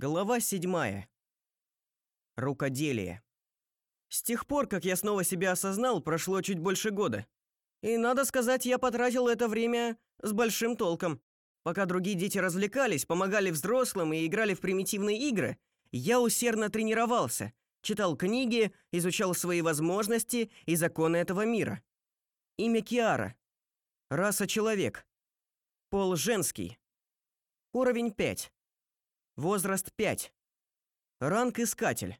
Глава 7. Рукоделие. С тех пор, как я снова себя осознал, прошло чуть больше года. И надо сказать, я потратил это время с большим толком. Пока другие дети развлекались, помогали взрослым и играли в примитивные игры, я усердно тренировался, читал книги, изучал свои возможности и законы этого мира. Имя Киара. Раса человек. Пол женский. Уровень 5. Возраст 5. Ранг искатель.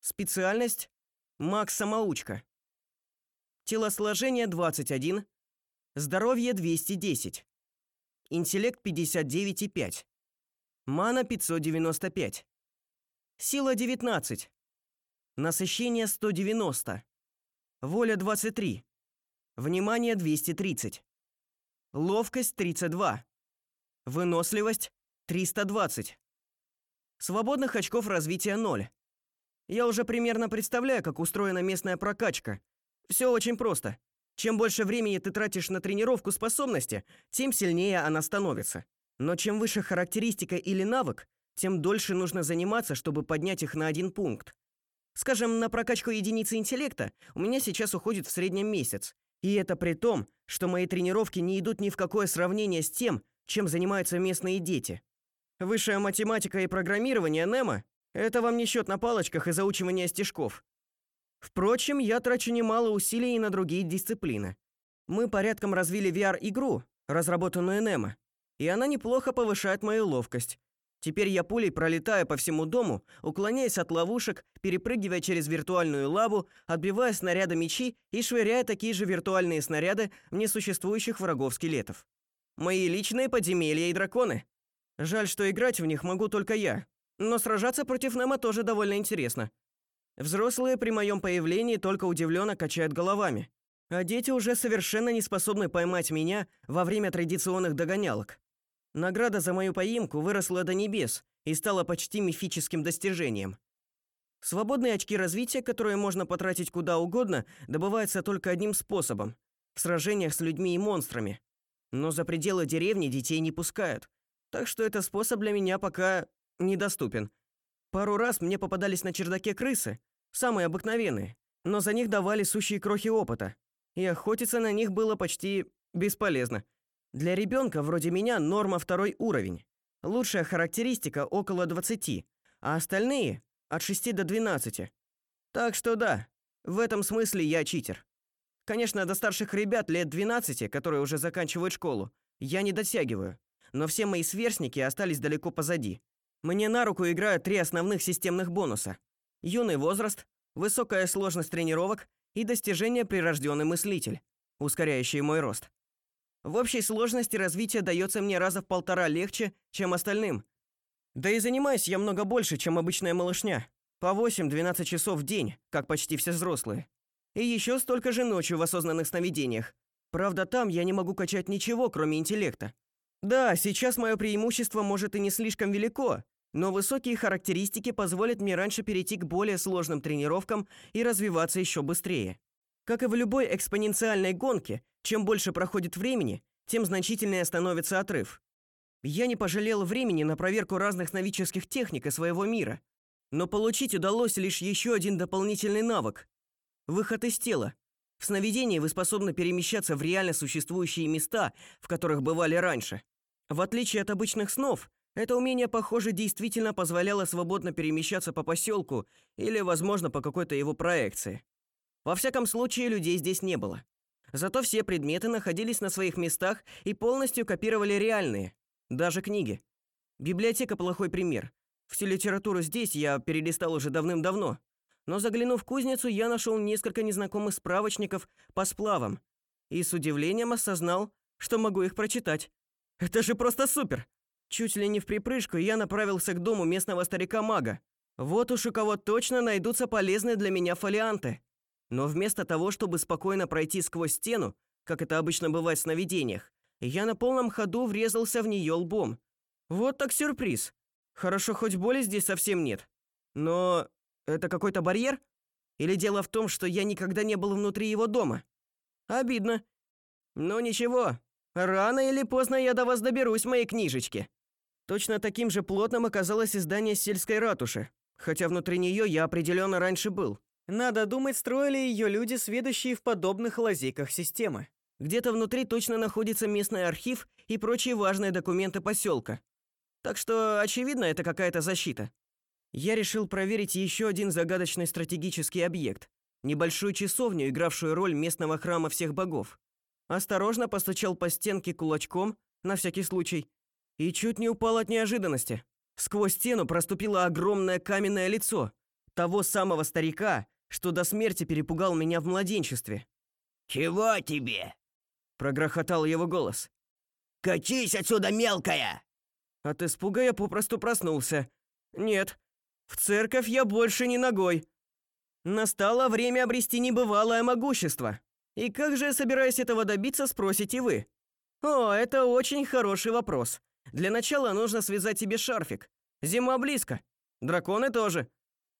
Специальность маг-самоучка. Телосложение 21. Здоровье 210. Интеллект 59,5. Мана 595. Сила 19. Насыщение 190. Воля 23. Внимание 230. Ловкость 32. Выносливость 320. Свободных очков развития 0. Я уже примерно представляю, как устроена местная прокачка. Все очень просто. Чем больше времени ты тратишь на тренировку способности, тем сильнее она становится. Но чем выше характеристика или навык, тем дольше нужно заниматься, чтобы поднять их на один пункт. Скажем, на прокачку единицы интеллекта у меня сейчас уходит в среднем месяц. И это при том, что мои тренировки не идут ни в какое сравнение с тем, чем занимаются местные дети. Высшая математика и программирование Немо это вам не счет на палочках и заучивание стишков. Впрочем, я трачу немало усилий и на другие дисциплины. Мы порядком развили VR-игру, разработанную Немо, и она неплохо повышает мою ловкость. Теперь я пулей пролетаю по всему дому, уклоняясь от ловушек, перепрыгивая через виртуальную лаву, отбивая снаряды мечи и швыряя такие же виртуальные снаряды в несуществующих врагов скелетов. Мои личные подземелья и драконы. Жаль, что играть в них могу только я, но сражаться против Немо тоже довольно интересно. Взрослые при моем появлении только удивленно качают головами, а дети уже совершенно не способны поймать меня во время традиционных догонялок. Награда за мою поимку выросла до небес и стала почти мифическим достижением. Свободные очки развития, которые можно потратить куда угодно, добываются только одним способом в сражениях с людьми и монстрами. Но за пределы деревни детей не пускают. Так что этот способ для меня пока недоступен. Пару раз мне попадались на чердаке крысы, самые обыкновенные, но за них давали сущие крохи опыта, и охотиться на них было почти бесполезно. Для ребенка вроде меня норма второй уровень. Лучшая характеристика около 20, а остальные от 6 до 12. Так что да, в этом смысле я читер. Конечно, до старших ребят лет 12, которые уже заканчивают школу, я не дотягиваю но все мои сверстники остались далеко позади. Мне на руку играют три основных системных бонуса: юный возраст, высокая сложность тренировок и достижение прирожденный мыслитель, ускоряющие мой рост. В общей сложности развитие дается мне раза в полтора легче, чем остальным. Да и занимаюсь я много больше, чем обычная малышня. По 8-12 часов в день, как почти все взрослые. И еще столько же ночью в осознанных сновидениях. Правда, там я не могу качать ничего, кроме интеллекта. Да, сейчас мое преимущество может и не слишком велико, но высокие характеристики позволят мне раньше перейти к более сложным тренировкам и развиваться еще быстрее. Как и в любой экспоненциальной гонке, чем больше проходит времени, тем значительнее становится отрыв. Я не пожалел времени на проверку разных сновидческих техник из своего мира, но получить удалось лишь еще один дополнительный навык выход из тела. В сновидении вы способны перемещаться в реально существующие места, в которых бывали раньше. В отличие от обычных снов, это умение, похоже, действительно позволяло свободно перемещаться по поселку или, возможно, по какой-то его проекции. Во всяком случае, людей здесь не было. Зато все предметы находились на своих местах и полностью копировали реальные, даже книги. Библиотека плохой пример. Всю литературу здесь я перелистал уже давным-давно. Но заглянув в кузницу, я нашел несколько незнакомых справочников по сплавам и с удивлением осознал, что могу их прочитать. Это же просто супер. Чуть ли не в припрыжку я направился к дому местного старика-мага. Вот уж у кого точно найдутся полезные для меня фолианты. Но вместо того, чтобы спокойно пройти сквозь стену, как это обычно бывает в сновидениях, я на полном ходу врезался в нее лбом. Вот так сюрприз. Хорошо, хоть боли здесь совсем нет. Но это какой-то барьер? Или дело в том, что я никогда не был внутри его дома? Обидно. Но ничего, Рано или поздно я до вас доберусь, мои книжечки. Точно таким же плотным оказалось и здание сельской ратуши, хотя внутри нее я определенно раньше был. Надо думать, строили ее люди, сведущие в подобных лазейках системы. Где-то внутри точно находится местный архив и прочие важные документы поселка. Так что, очевидно, это какая-то защита. Я решил проверить еще один загадочный стратегический объект небольшую часовню, игравшую роль местного храма всех богов. Осторожно постучал по стенке кулачком, на всякий случай, и чуть не упал от неожиданности. Сквозь стену проступило огромное каменное лицо того самого старика, что до смерти перепугал меня в младенчестве. «Чего тебе?» – прогрохотал его голос. «Катись отсюда, мелкая!» От испуга я попросту проснулся. Нет, в церковь я больше не ногой. Настало время обрести небывалое могущество. И как же я собираюсь этого добиться, спросите вы? О, это очень хороший вопрос. Для начала нужно связать себе шарфик. Зима близко. Драконы тоже.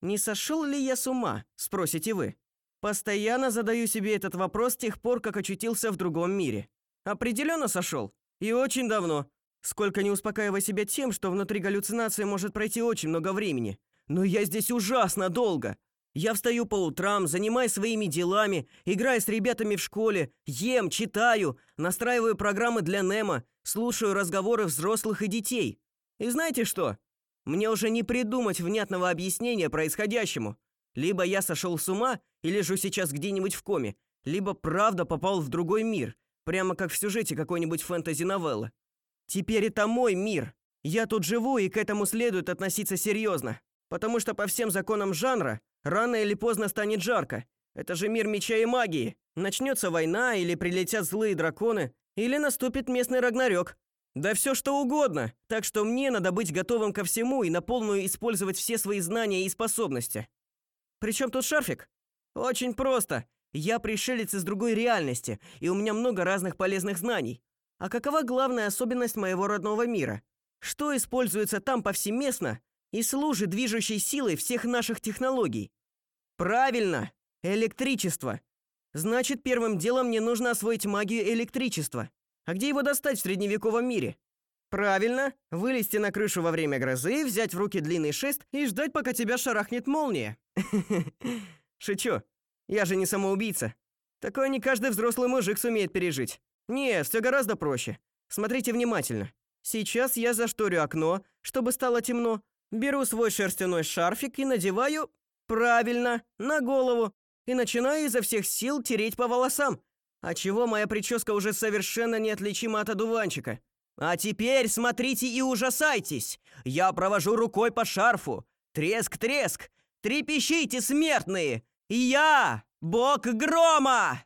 Не сошел ли я с ума, спросите вы? Постоянно задаю себе этот вопрос с тех пор, как очутился в другом мире. Определенно сошел. И очень давно. Сколько не успокаивая себя тем, что внутри галлюцинации может пройти очень много времени. Но я здесь ужасно долго. Я встаю по утрам, занимаюсь своими делами, играю с ребятами в школе, ем, читаю, настраиваю программы для Немо, слушаю разговоры взрослых и детей. И знаете что? Мне уже не придумать внятного объяснения происходящему. Либо я сошел с ума и лежу сейчас где-нибудь в коме, либо правда попал в другой мир, прямо как в сюжете какой-нибудь фэнтези-новеллы. Теперь это мой мир. Я тут живу, и к этому следует относиться серьезно, потому что по всем законам жанра Рано или поздно станет жарко. Это же мир меча и магии. Начнется война или прилетят злые драконы, или наступит местный рагнарёк. Да все что угодно. Так что мне надо быть готовым ко всему и на полную использовать все свои знания и способности. Причем тут шарфик? Очень просто. Я пришелец из другой реальности, и у меня много разных полезных знаний. А какова главная особенность моего родного мира? Что используется там повсеместно и служит движущей силой всех наших технологий. Правильно, электричество. Значит, первым делом мне нужно освоить магию электричества. А где его достать в средневековом мире? Правильно, вылезти на крышу во время грозы, взять в руки длинный шест и ждать, пока тебя шарахнет молния. Шучу. Я же не самоубийца. Такое не каждый взрослый мужик сумеет пережить. Нет, все гораздо проще. Смотрите внимательно. Сейчас я зашторю окно, чтобы стало темно, Беру свой шерстяной шарфик и надеваю правильно на голову и начинаю изо всех сил тереть по волосам. А чего моя прическа уже совершенно неотличима от одуванчика. А теперь смотрите и ужасайтесь. Я провожу рукой по шарфу. Треск-треск. Трепещите, смертные. Я бог грома.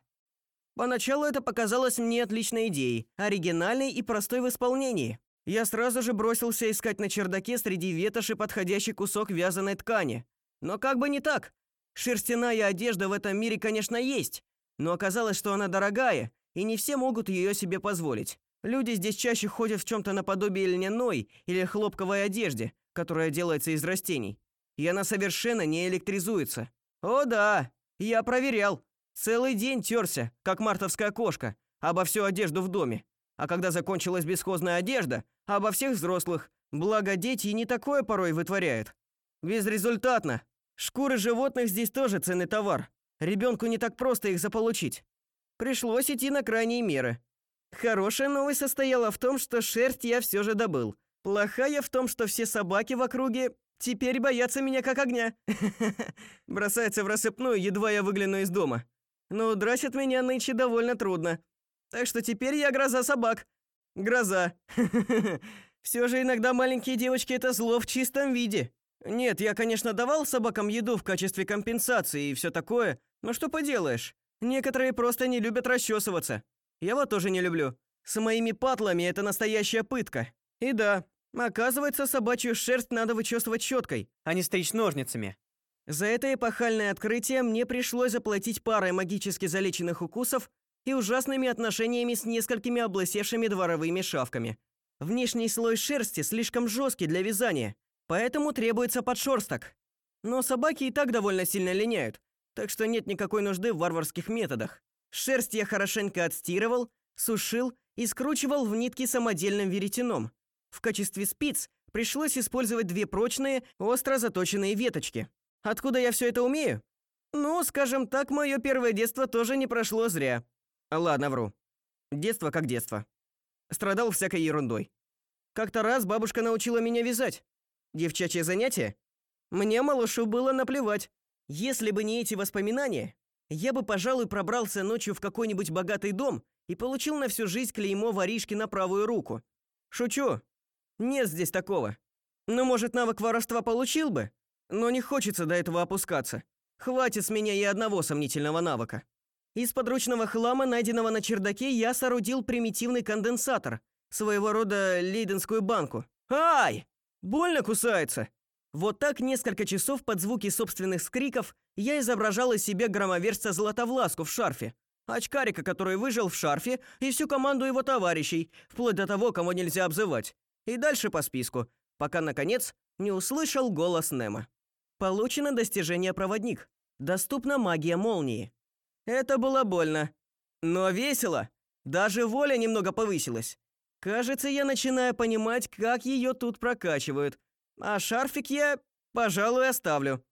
Поначалу это показалось мне отличной идеей, оригинальной и простой в исполнении. Я сразу же бросился искать на чердаке среди ветоши подходящий кусок вязаной ткани. Но как бы не так. Шерстяная одежда в этом мире, конечно, есть, но оказалось, что она дорогая, и не все могут ее себе позволить. Люди здесь чаще ходят в чем то наподобие льняной или хлопковой одежде, которая делается из растений. И она совершенно не электризуется. О да, я проверял. Целый день терся, как мартовская кошка, обо всю одежду в доме. А когда закончилась бесхозная одежда, обо всех взрослых. Благо дети не такое порой вытворяют. Безрезультатно. Шкуры животных здесь тоже ценный товар. Ребенку не так просто их заполучить. Пришлось идти на крайние меры. Хорошая новость состояла в том, что шерсть я все же добыл. Плохая в том, что все собаки в округе теперь боятся меня как огня. Бросаются в рассыпную, едва я выгляну из дома. Но драть от меня нынче довольно трудно. Так что теперь я гроза собак. Гроза. Все же иногда маленькие девочки это зло в чистом виде. Нет, я, конечно, давал собакам еду в качестве компенсации и все такое, но что поделаешь? Некоторые просто не любят расчесываться. Я вот тоже не люблю. С моими патлами это настоящая пытка. И да, оказывается, собачью шерсть надо вычесывать щеткой, а не стричь ножницами. За это эпохальное открытие мне пришлось заплатить парой магически залеченных укусов и ужасными отношениями с несколькими облысевшими дворовыми шавками. Внешний слой шерсти слишком жесткий для вязания, поэтому требуется подшерсток. Но собаки и так довольно сильно линяют, так что нет никакой нужды в варварских методах. Шерсть я хорошенько отстирывал, сушил и скручивал в нитки самодельным веретеном. В качестве спиц пришлось использовать две прочные, остро заточенные веточки. Откуда я все это умею? Ну, скажем так, мое первое детство тоже не прошло зря. Ладно, вру. Детство как детство. Страдал всякой ерундой. Как-то раз бабушка научила меня вязать. Девчачье занятие? Мне, малышу, было наплевать. Если бы не эти воспоминания, я бы, пожалуй, пробрался ночью в какой-нибудь богатый дом и получил на всю жизнь клеймо воришки на правую руку. Шучу. Нет здесь такого. Ну, может, навык воровства получил бы, но не хочется до этого опускаться. Хватит с меня и одного сомнительного навыка. Из подручного хлама, найденного на чердаке, я соорудил примитивный конденсатор, своего рода лейденскую банку. Ай! Больно кусается. Вот так несколько часов под звуки собственных скриков я изображал из себя громоверца Златовласку в шарфе, очкарика, который выжил в шарфе, и всю команду его товарищей, вплоть до того, кого нельзя обзывать. И дальше по списку, пока наконец не услышал голос Немо. Получено достижение проводник. Доступна магия молнии. Это было больно, но весело. Даже воля немного повысилась. Кажется, я начинаю понимать, как ее тут прокачивают. А шарфик я, пожалуй, оставлю.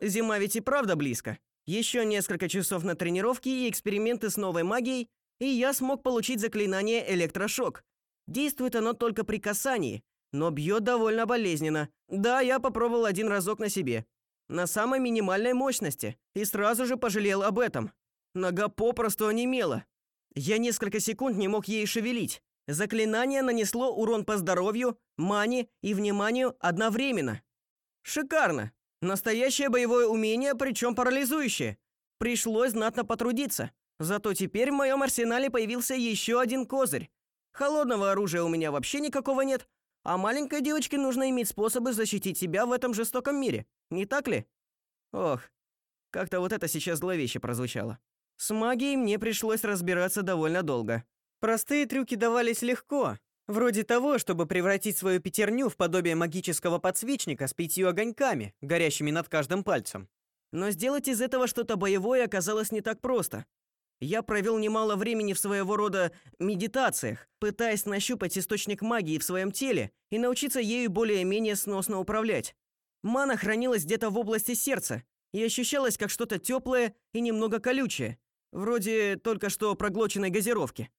Зима ведь и правда близко. Еще несколько часов на тренировки и эксперименты с новой магией, и я смог получить заклинание электрошок. Действует оно только при касании, но бьет довольно болезненно. Да, я попробовал один разок на себе. На самой минимальной мощности и сразу же пожалел об этом. Нога попросту онемела. Я несколько секунд не мог ей шевелить. Заклинание нанесло урон по здоровью, мане и вниманию одновременно. Шикарно. Настоящее боевое умение, причем парализующее. Пришлось знатно потрудиться. Зато теперь в моем арсенале появился еще один козырь. Холодного оружия у меня вообще никакого нет, а маленькой девочке нужно иметь способы защитить себя в этом жестоком мире. Не так ли? Ох, как-то вот это сейчас зловеще прозвучало. С магией мне пришлось разбираться довольно долго. Простые трюки давались легко, вроде того, чтобы превратить свою пятерню в подобие магического подсвечника с пятью огоньками, горящими над каждым пальцем. Но сделать из этого что-то боевое оказалось не так просто. Я провел немало времени в своего рода медитациях, пытаясь нащупать источник магии в своем теле и научиться ею более-менее сносно управлять. Мана хранилась где-то в области сердца и ощущалась как что-то теплое и немного колючее, вроде только что проглоченной газировки.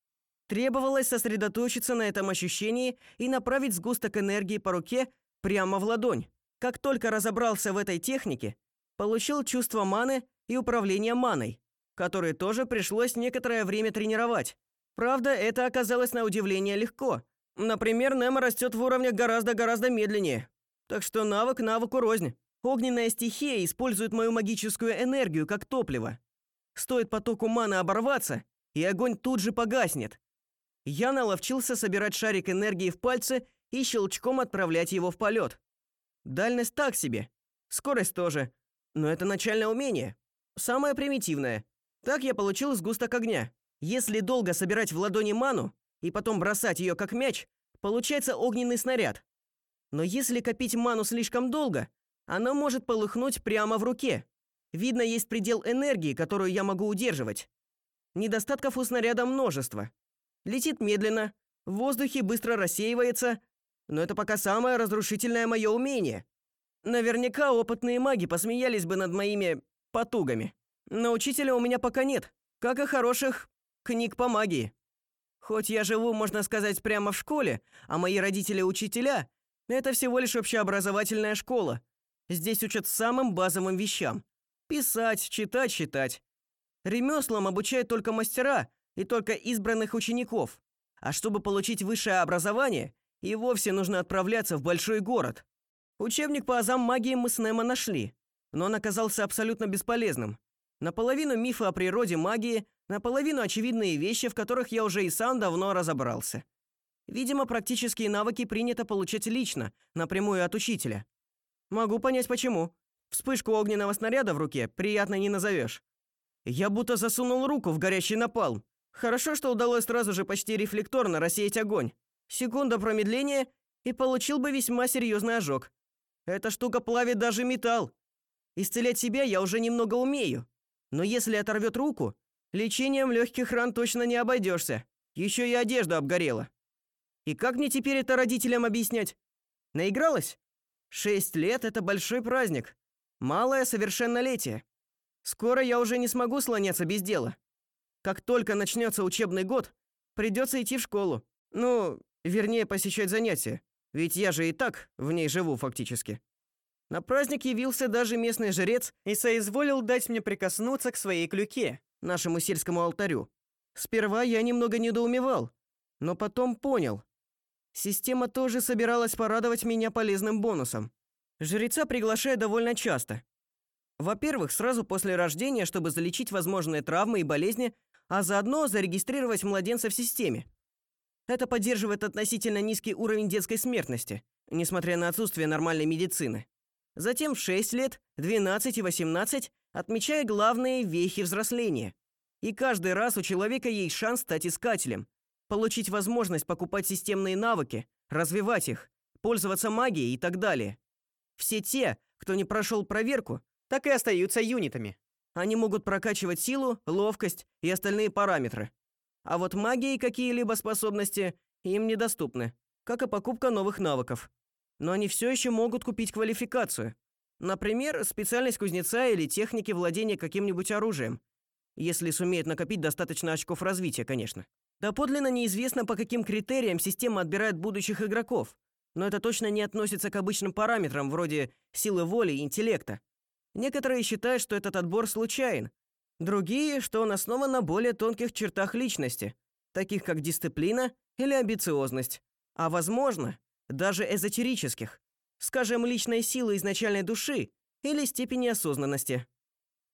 Требовалось сосредоточиться на этом ощущении и направить сгусток энергии по руке прямо в ладонь. Как только разобрался в этой технике, получил чувство маны и управление маной, которые тоже пришлось некоторое время тренировать. Правда, это оказалось на удивление легко. Например, Немо растет в уровнях гораздо-гораздо медленнее. Так что навык навыку рознь. Огненная стихия использует мою магическую энергию как топливо. Стоит потоку маны оборваться, и огонь тут же погаснет. Я наловчился собирать шарик энергии в пальцы и щелчком отправлять его в полет. Дальность так себе, скорость тоже, но это начальное умение, самое примитивное. Так я получил сгусток огня. Если долго собирать в ладони ману и потом бросать ее как мяч, получается огненный снаряд. Но если копить ману слишком долго, она может полыхнуть прямо в руке. Видно, есть предел энергии, которую я могу удерживать. Недостатков у снаряда множество летит медленно, в воздухе быстро рассеивается, но это пока самое разрушительное мое умение. Наверняка опытные маги посмеялись бы над моими потугами. Но учителя у меня пока нет, как и хороших книг по магии. Хоть я живу, можно сказать, прямо в школе, а мои родители учителя, это всего лишь общеобразовательная школа. Здесь учат самым базовым вещам: писать, читать, считать. Ремеслам обучают только мастера, и только избранных учеников. А чтобы получить высшее образование, и вовсе нужно отправляться в большой город. Учебник по азам магии мы с Немо нашли, но он оказался абсолютно бесполезным. Наполовину мифы о природе магии, наполовину очевидные вещи, в которых я уже и сам давно разобрался. Видимо, практические навыки принято получать лично, напрямую от учителя. Могу понять почему. Вспышку огненного снаряда в руке приятно не назовешь. Я будто засунул руку в горящий напалм, Хорошо, что удалось сразу же почти рефлекторно рассеять огонь. Секунда промедления и получил бы весьма серьезный ожог. Эта штука плавит даже металл. Исцелять себя я уже немного умею. Но если оторвет руку, лечением легких ран точно не обойдешься. Еще и одежда обгорела. И как мне теперь это родителям объяснять? Наигралась? Шесть лет это большой праздник. Малое совершеннолетие. Скоро я уже не смогу слоняться без дела. Как только начнется учебный год, придется идти в школу. Ну, вернее, посещать занятия. Ведь я же и так в ней живу фактически. На праздник явился даже местный жрец и соизволил дать мне прикоснуться к своей клюке, нашему сельскому алтарю. Сперва я немного недоумевал, но потом понял. Система тоже собиралась порадовать меня полезным бонусом. Жреца приглашают довольно часто. Во-первых, сразу после рождения, чтобы залечить возможные травмы и болезни, а заодно зарегистрировать младенца в системе. Это поддерживает относительно низкий уровень детской смертности, несмотря на отсутствие нормальной медицины. Затем в 6 лет, 12 и 18 отмечая главные вехи взросления. И каждый раз у человека есть шанс стать искателем, получить возможность покупать системные навыки, развивать их, пользоваться магией и так далее. Все те, кто не прошел проверку, так и остаются юнитами. Они могут прокачивать силу, ловкость и остальные параметры. А вот магии какие-либо способности им недоступны, как и покупка новых навыков. Но они все еще могут купить квалификацию. Например, специальность кузнеца или техники владения каким-нибудь оружием, если сумеют накопить достаточно очков развития, конечно. Доподлинно неизвестно, по каким критериям система отбирает будущих игроков, но это точно не относится к обычным параметрам вроде силы воли и интеллекта. Некоторые считают, что этот отбор случайен, другие, что он основан на более тонких чертах личности, таких как дисциплина или амбициозность, а возможно, даже эзотерических, скажем, личной силы изначальной души или степени осознанности.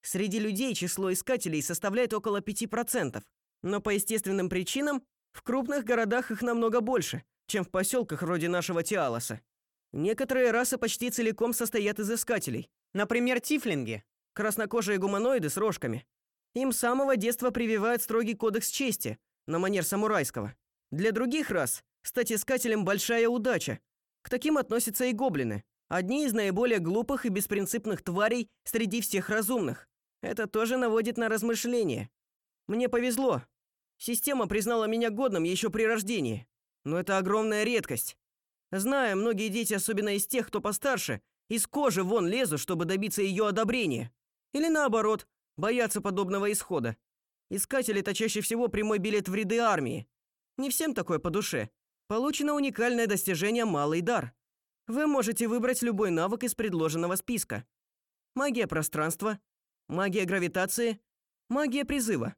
Среди людей число искателей составляет около 5%, но по естественным причинам в крупных городах их намного больше, чем в поселках вроде нашего Тиалоса. Некоторые расы почти целиком состоят из искателей. Например, тифлинги, краснокожие гуманоиды с рожками. Им с самого детства прививают строгий кодекс чести, на манер самурайского. Для других рас стать искателем большая удача. К таким относятся и гоблины, одни из наиболее глупых и беспринципных тварей среди всех разумных. Это тоже наводит на размышления. Мне повезло. Система признала меня годным еще при рождении. Но это огромная редкость. Знаю, многие дети, особенно из тех, кто постарше, из кожи вон лезут, чтобы добиться ее одобрения. Или наоборот, боятся подобного исхода. Искатели это чаще всего прямой билет в ряды армии. Не всем такое по душе. Получено уникальное достижение малый дар. Вы можете выбрать любой навык из предложенного списка. Магия пространства, магия гравитации, магия призыва.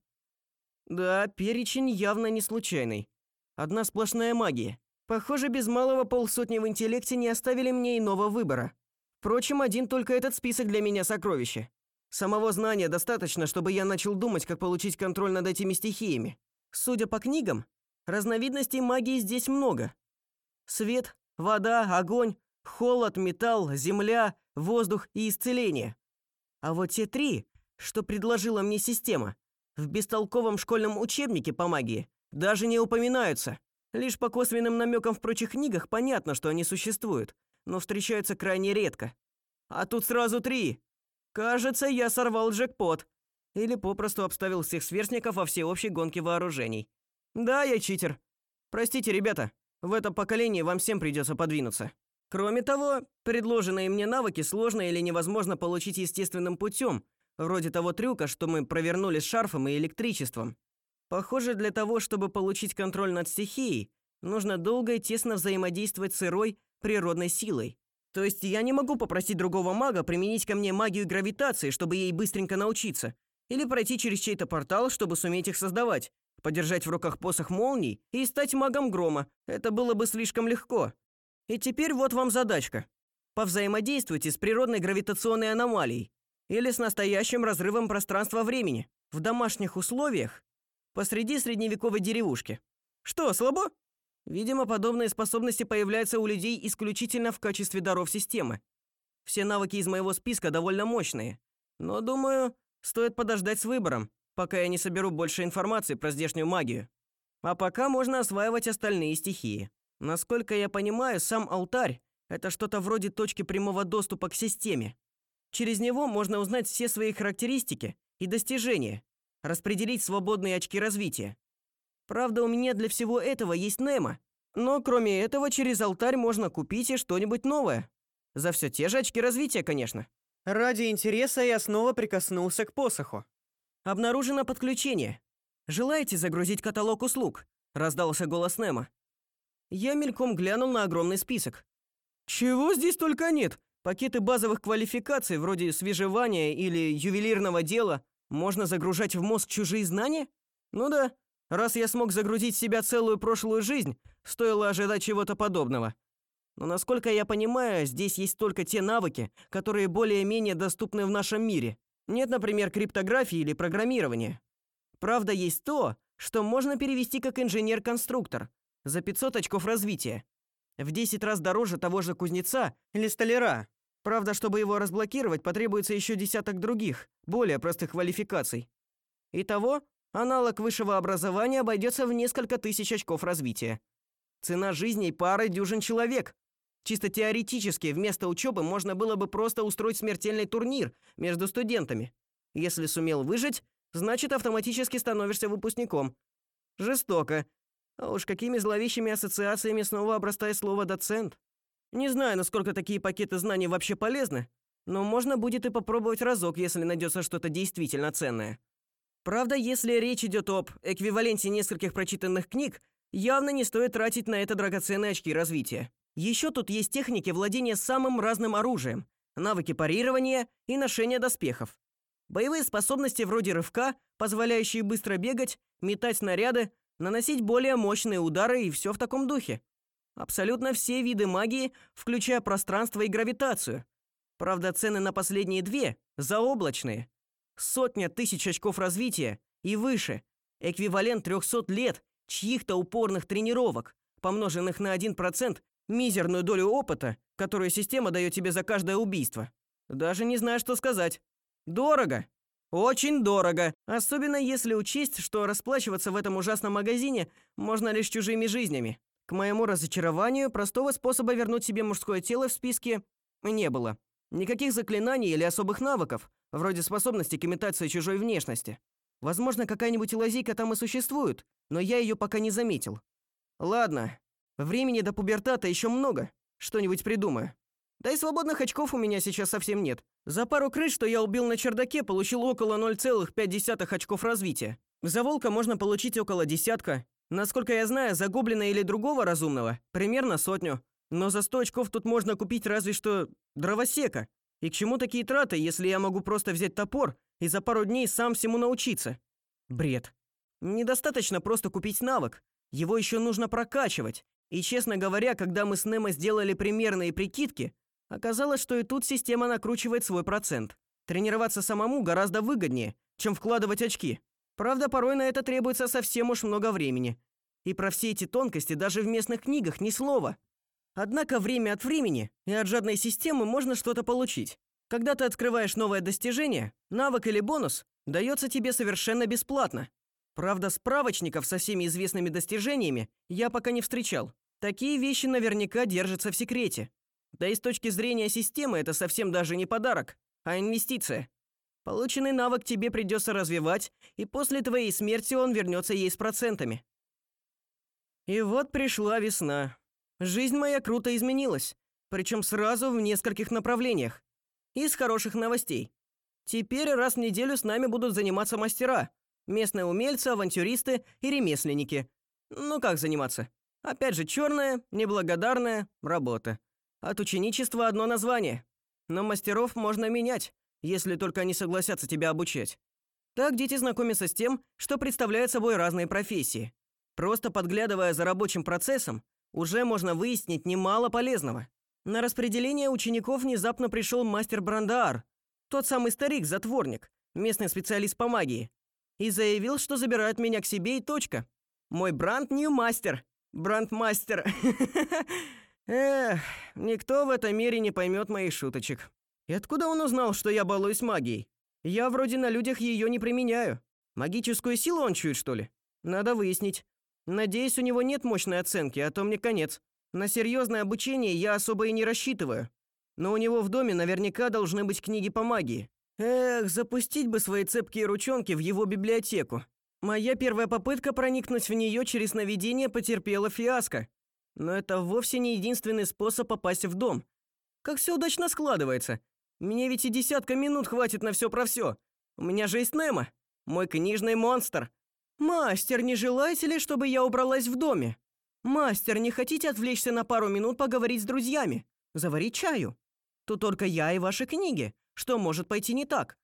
Да, перечень явно не случайный. Одна сплошная магия. Похоже, без малого полсотни в интеллекте не оставили мне иного выбора. Впрочем, один только этот список для меня сокровище. Самого знания достаточно, чтобы я начал думать, как получить контроль над этими стихиями. Судя по книгам, разновидностей магии здесь много. Свет, вода, огонь, холод, металл, земля, воздух и исцеление. А вот те три, что предложила мне система, в бестолковом школьном учебнике по магии даже не упоминаются. Лишь по косвенным намекам в прочих книгах понятно, что они существуют, но встречаются крайне редко. А тут сразу три. Кажется, я сорвал джекпот. Или попросту обставил всех сверстников во всеобщей гонке вооружений. Да, я читер. Простите, ребята, в этом поколении вам всем придется подвинуться. Кроме того, предложенные мне навыки сложно или невозможно получить естественным путем, вроде того трюка, что мы провернули с шарфом и электричеством. Похоже, для того, чтобы получить контроль над стихией, нужно долго и тесно взаимодействовать с сырой природной силой. То есть я не могу попросить другого мага применить ко мне магию гравитации, чтобы ей быстренько научиться, или пройти через чей-то портал, чтобы суметь их создавать, подержать в руках посох молний и стать магом грома. Это было бы слишком легко. И теперь вот вам задачка. Повзаимодействуйте с природной гравитационной аномалией или с настоящим разрывом пространства-времени в домашних условиях посреди средневековой деревушки. Что, слабо? Видимо, подобные способности появляются у людей исключительно в качестве даров системы. Все навыки из моего списка довольно мощные, но, думаю, стоит подождать с выбором, пока я не соберу больше информации про здешнюю магию. А пока можно осваивать остальные стихии. Насколько я понимаю, сам алтарь это что-то вроде точки прямого доступа к системе. Через него можно узнать все свои характеристики и достижения, распределить свободные очки развития. Правда, у меня для всего этого есть Немо, Но кроме этого, через алтарь можно купить и что-нибудь новое. За все те же очки развития, конечно. Ради интереса я снова прикоснулся к посоху. Обнаружено подключение. Желаете загрузить каталог услуг? раздался голос Немо. Я мельком глянул на огромный список. Чего здесь только нет. Пакеты базовых квалификаций вроде свежевания или ювелирного дела можно загружать в мозг чужие знания? Ну да. Раз я смог загрузить в себя целую прошлую жизнь, стоило ожидать чего-то подобного. Но насколько я понимаю, здесь есть только те навыки, которые более-менее доступны в нашем мире. Нет, например, криптографии или программирования. Правда, есть то, что можно перевести как инженер-конструктор за 500 очков развития. В 10 раз дороже того же кузнеца или столяра. Правда, чтобы его разблокировать, потребуется еще десяток других, более простых квалификаций. Итого, аналог высшего образования обойдется в несколько тысяч очков развития. Цена жизни пары дюжин человек. Чисто теоретически, вместо учебы можно было бы просто устроить смертельный турнир между студентами. Если сумел выжить, значит автоматически становишься выпускником. Жестоко. А уж какими зловещими ассоциациями снова обрастает слово доцент. Не знаю, насколько такие пакеты знаний вообще полезны, но можно будет и попробовать разок, если найдется что-то действительно ценное. Правда, если речь идет об эквиваленте нескольких прочитанных книг, явно не стоит тратить на это драгоценные очки развития. Еще тут есть техники владения самым разным оружием, навыки парирования и ношения доспехов. Боевые способности вроде рывка, позволяющие быстро бегать, метать снаряды, наносить более мощные удары и все в таком духе. Абсолютно все виды магии, включая пространство и гравитацию. Правда, цены на последние две заоблачные. Сотня тысяч очков развития и выше. Эквивалент 300 лет чьих-то упорных тренировок, помноженных на 1% мизерную долю опыта, которую система дает тебе за каждое убийство. Даже не знаю, что сказать. Дорого. Очень дорого, особенно если учесть, что расплачиваться в этом ужасном магазине можно лишь чужими жизнями. К моему разочарованию, простого способа вернуть себе мужское тело в списке не было. Никаких заклинаний или особых навыков, вроде способности к имитации чужой внешности. Возможно, какая-нибудь лазейка там и существует, но я ее пока не заметил. Ладно, времени до пубертата еще много. Что-нибудь придумаю. Да и свободных очков у меня сейчас совсем нет. За пару крыс, что я убил на чердаке, получил около 0,5 очков развития. За волка можно получить около десятка, Насколько я знаю, за гоблина или другого разумного примерно сотню. Но за 100 очков тут можно купить разве что дровосека. И к чему такие траты, если я могу просто взять топор и за пару дней сам всему научиться? Бред. Недостаточно просто купить навык. Его еще нужно прокачивать. И, честно говоря, когда мы с Немо сделали примерные прикидки, оказалось, что и тут система накручивает свой процент. Тренироваться самому гораздо выгоднее, чем вкладывать очки. Правда, порой на это требуется совсем уж много времени. И про все эти тонкости даже в местных книгах ни слова. Однако время от времени и от жадной системы можно что-то получить. Когда ты открываешь новое достижение, навык или бонус дается тебе совершенно бесплатно. Правда, справочников со всеми известными достижениями я пока не встречал. Такие вещи наверняка держатся в секрете. Да и с точки зрения системы это совсем даже не подарок, а инвестиция. Полученный навык тебе придется развивать, и после твоей смерти он вернется ей с процентами. И вот пришла весна. Жизнь моя круто изменилась, причем сразу в нескольких направлениях. Из хороших новостей. Теперь раз в неделю с нами будут заниматься мастера, местные умельцы, авантюристы и ремесленники. Ну как заниматься? Опять же черная, неблагодарная работа. От ученичества одно название. Но мастеров можно менять если только они согласятся тебя обучать. Так дети знакомятся с тем, что представляют собой разные профессии. Просто подглядывая за рабочим процессом, уже можно выяснить немало полезного. На распределение учеников внезапно пришел мастер Брандаар, тот самый старик-затворник, местный специалист по магии, и заявил, что забирает меня к себе и точка. Мой бранд нью мастер. Брандмастер. Эх, никто в этом мире не поймет моих шуточек. И откуда он узнал, что я балуюсь магией? Я вроде на людях ее не применяю. Магическую силу он чует, что ли? Надо выяснить. Надеюсь, у него нет мощной оценки, а то мне конец. На серьезное обучение я особо и не рассчитываю. Но у него в доме наверняка должны быть книги по магии. Эх, запустить бы свои цепкие ручонки в его библиотеку. Моя первая попытка проникнуть в нее через наведение потерпела фиаско. Но это вовсе не единственный способ попасть в дом. Как все удачно складывается. Мне ведь и десятка минут хватит на все про все. У меня же есть Немо, мой книжный монстр. Мастер, не желаете ли, чтобы я убралась в доме? Мастер, не хотите отвлечься на пару минут поговорить с друзьями? Заварить чаю? Тут только я и ваши книги. Что может пойти не так?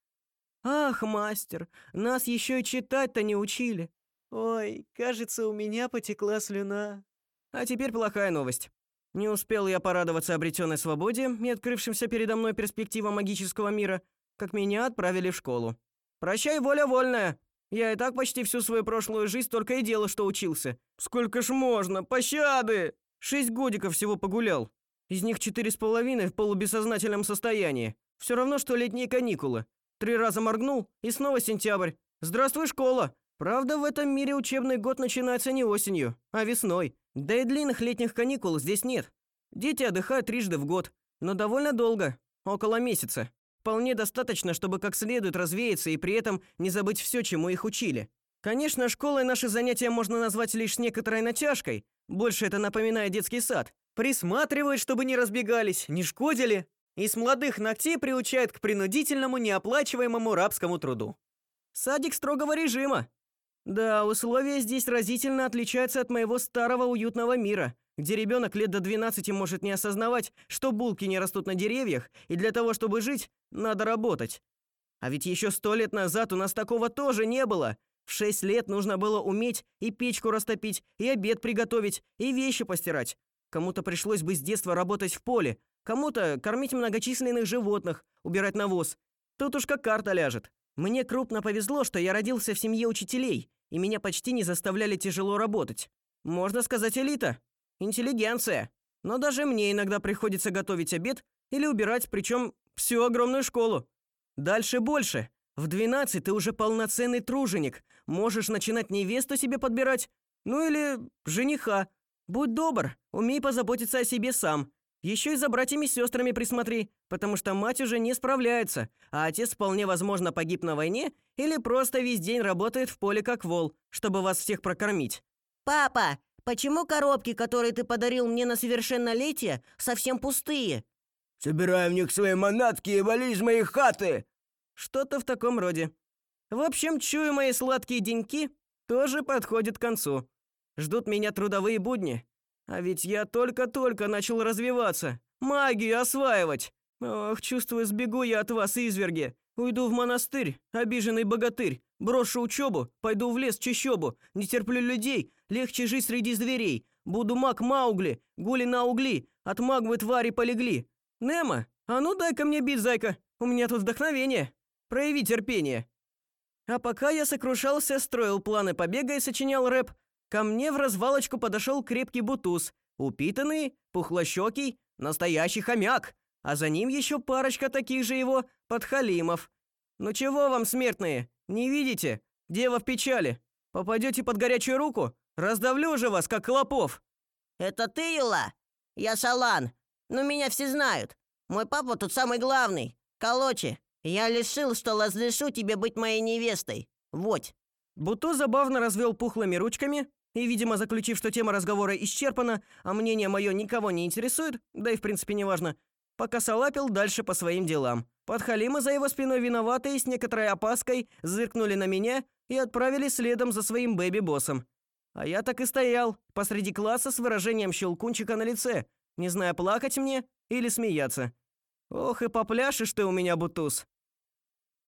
Ах, мастер, нас еще и читать-то не учили. Ой, кажется, у меня потекла слюна. А теперь плохая новость. Не успел я порадоваться обретенной свободе и открывшимся передо мной перспективам магического мира, как меня отправили в школу. Прощай, воля вольная. Я и так почти всю свою прошлую жизнь только и делал, что учился. Сколько ж можно? Пощады! Шесть годиков всего погулял. Из них четыре с половиной в полубессознательном состоянии. Все равно, что летние каникулы. Три раза моргнул, и снова сентябрь. Здравствуй, школа! Правда, в этом мире учебный год начинается не осенью, а весной. Да и длинных летних каникул здесь нет. Дети отдыхают трижды в год, но довольно долго, около месяца. Вполне достаточно, чтобы как следует развеяться и при этом не забыть все, чему их учили. Конечно, школой наши занятия можно назвать лишь некоторой натяжкой. Больше это напоминает детский сад. Присматривают, чтобы не разбегались, не шкодили, и с молодых ногтей приучают к принудительному неоплачиваемому рабскому труду. Садик строгого режима, да, условия здесь разительно отличаются от моего старого уютного мира, где ребенок лет до 12 может не осознавать, что булки не растут на деревьях, и для того, чтобы жить, надо работать. А ведь еще сто лет назад у нас такого тоже не было. В шесть лет нужно было уметь и печку растопить, и обед приготовить, и вещи постирать. Кому-то пришлось бы с детства работать в поле, кому-то кормить многочисленных животных, убирать навоз. Тут уж как карта ляжет. Мне крупно повезло, что я родился в семье учителей, и меня почти не заставляли тяжело работать. Можно сказать, элита. Интеллигенция. Но даже мне иногда приходится готовить обед или убирать, причем всю огромную школу. Дальше больше. В 12 ты уже полноценный труженик. Можешь начинать невесту себе подбирать, ну или жениха. Будь добр, умей позаботиться о себе сам. Еще и за братьями и сестрами присмотри, потому что мать уже не справляется, а отец вполне возможно погиб на войне или просто весь день работает в поле как вол, чтобы вас всех прокормить. Папа, почему коробки, которые ты подарил мне на совершеннолетие, совсем пустые? Собирай в них свои манатки и вали из моей хаты. Что-то в таком роде. В общем, чую мои сладкие деньки тоже подходят к концу. Ждут меня трудовые будни. А ведь я только-только начал развиваться, магию осваивать. Ох, чувствую, сбегу я от вас, изверги. Уйду в монастырь, обиженный богатырь. Брошу учебу, пойду в лес чащобу. Не терплю людей, легче жить среди зверей. Буду маг Маугли, гули на угли. От магвы твари полегли. Немо, а ну дай-ка мне бит, зайка. У меня тут вдохновение. Прояви терпение. А пока я сокрушался, строил планы побега и сочинял рэп, Ко мне в развалочку подошел крепкий бутуз, упитанный, пухлощёкий, настоящий хомяк, а за ним еще парочка таких же его подхалимов. Ну чего вам, смертные, не видите? Дева в печали. Попадете под горячую руку, раздавлю же вас, как клопов. Это ты, Юла? Я Салан. Ну меня все знают. Мой папа тут самый главный. Колочи, я решил, что разрешу тебе быть моей невестой. Вот. Бутуз забавно развел пухлыми ручками, и, видимо, заключив, что тема разговора исчерпана, а мнение мое никого не интересует, да и в принципе неважно, пока салапил дальше по своим делам. Подхалимы за его спиной виноватые с некоторой опаской зыркнули на меня и отправились следом за своим бэби-боссом. А я так и стоял посреди класса с выражением щелкунчика на лице, не зная плакать мне или смеяться. Ох, и попляшешь ты у меня, Бутуз.